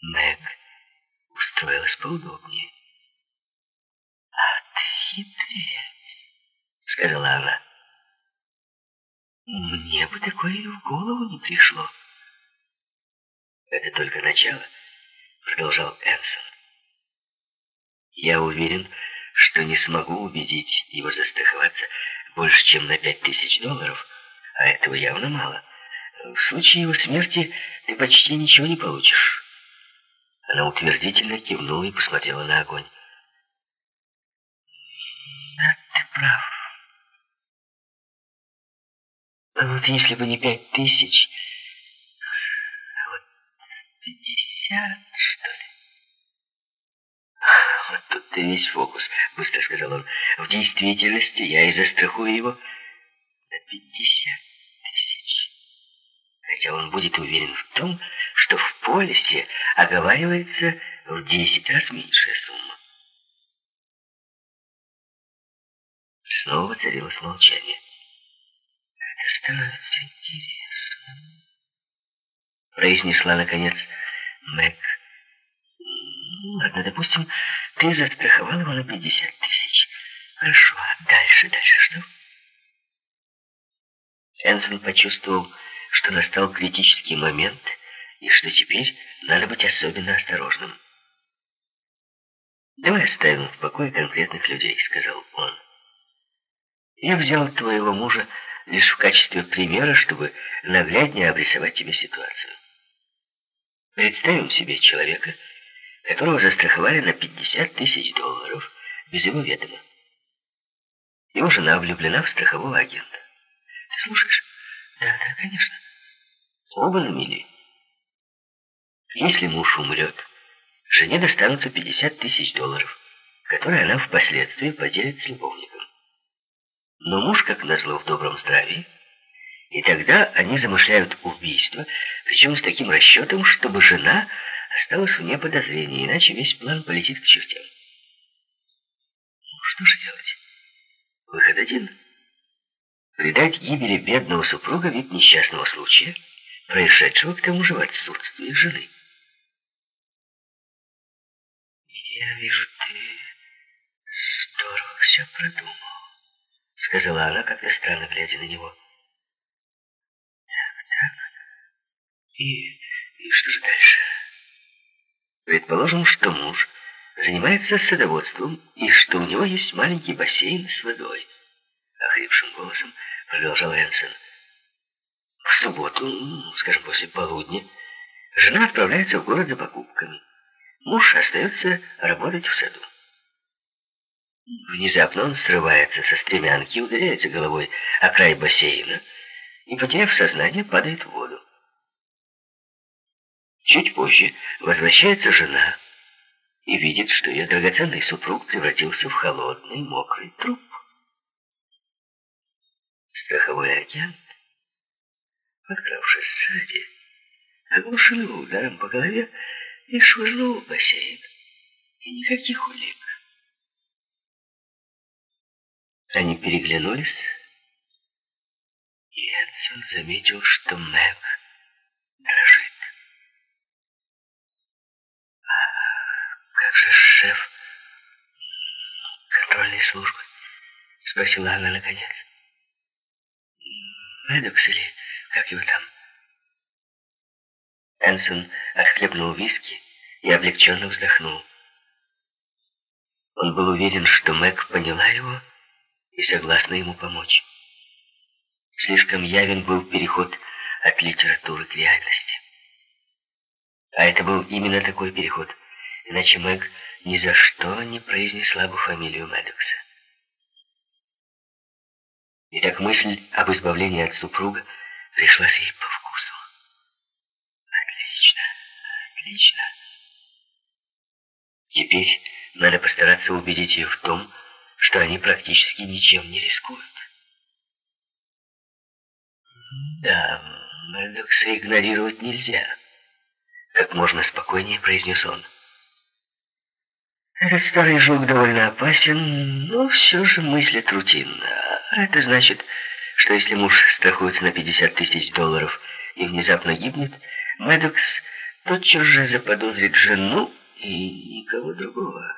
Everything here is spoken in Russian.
Мэг устроилась поудобнее. «А ты хитрец», — сказала она. «Мне бы такое и в голову не пришло». «Это только начало», — продолжал Энсон. «Я уверен, что не смогу убедить его застраховаться больше, чем на пять тысяч долларов, а этого явно мало. В случае его смерти ты почти ничего не получишь». Она утвердительно кивнула и посмотрела на огонь. Да, ты прав. А вот если бы не пять тысяч, а вот пятьдесят, что ли? Вот тут-то весь фокус, быстро сказал он. В действительности я и застрахую его на пятьдесят тысяч. Хотя он будет уверен в том, что в полисе оговаривается в десять раз меньшая сумма. Снова царилось молчание. «Это становится интересным», — произнесла, наконец, Мэг. «Ладно, допустим, ты застраховал его на пятьдесят тысяч. Хорошо, а дальше, дальше что?» Энсон почувствовал, что настал критический момент — и что теперь надо быть особенно осторожным. «Давай оставим в покое конкретных людей», — сказал он. «Я взял твоего мужа лишь в качестве примера, чтобы нагляднее обрисовать тебе ситуацию. Представим себе человека, которого застраховали на 50 тысяч долларов без его ведома. Его жена влюблена в страхового агента. Ты слушаешь? Да, да, конечно. Оба на мели. Если муж умрет, жене достанутся 50 тысяч долларов, которые она впоследствии поделит с любовником. Но муж, как назло, в добром здравии, и тогда они замышляют убийство, причем с таким расчетом, чтобы жена осталась вне подозрения, иначе весь план полетит к чертям. Ну, что же делать? Выход один. Придать гибели бедного супруга вид несчастного случая, происшедшего к тому же в отсутствии жены. «Я вижу, ты здорово все продумал», — сказала она, как-то странно глядя на него. «Так, так. И, и что же дальше?» Предположим, что муж занимается садоводством и что у него есть маленький бассейн с водой. Охрипшим голосом продолжал Энсон. В субботу, ну, скажем, после полудня, жена отправляется в город за покупками. Муж остается работать в саду. Внезапно он срывается со стремянки, ударяется головой о край бассейна и, потеряв сознание, падает в воду. Чуть позже возвращается жена и видит, что ее драгоценный супруг превратился в холодный, мокрый труп. Страховой агент, подкравшись сзади, оглушил его ударом по голове швырнул в бассейн. И никаких улик. Они переглянулись, и Энсон заметил, что Мэг дрожит. «А как же шеф контрольной службы?» — спросила она наконец. «Мэддокс или как его там?» Энсон отхлебнул виски и облегченно вздохнул. Он был уверен, что Мэг поняла его и согласна ему помочь. Слишком явен был переход от литературы к реальности. А это был именно такой переход, иначе Мэг ни за что не произнесла бы фамилию Мэддокса. Итак, мысль об избавлении от супруга пришлась ей по отлично. Теперь надо постараться убедить ее в том, что они практически ничем не рискуют. Да, Мэддокса игнорировать нельзя. Как можно спокойнее произнес он. Этот старый жук довольно опасен, но все же мыслит рутинно. А это значит, что если муж страхуется на 50 тысяч долларов и внезапно гибнет, Мэддокс тотчас же заподозрит жену и никого другого.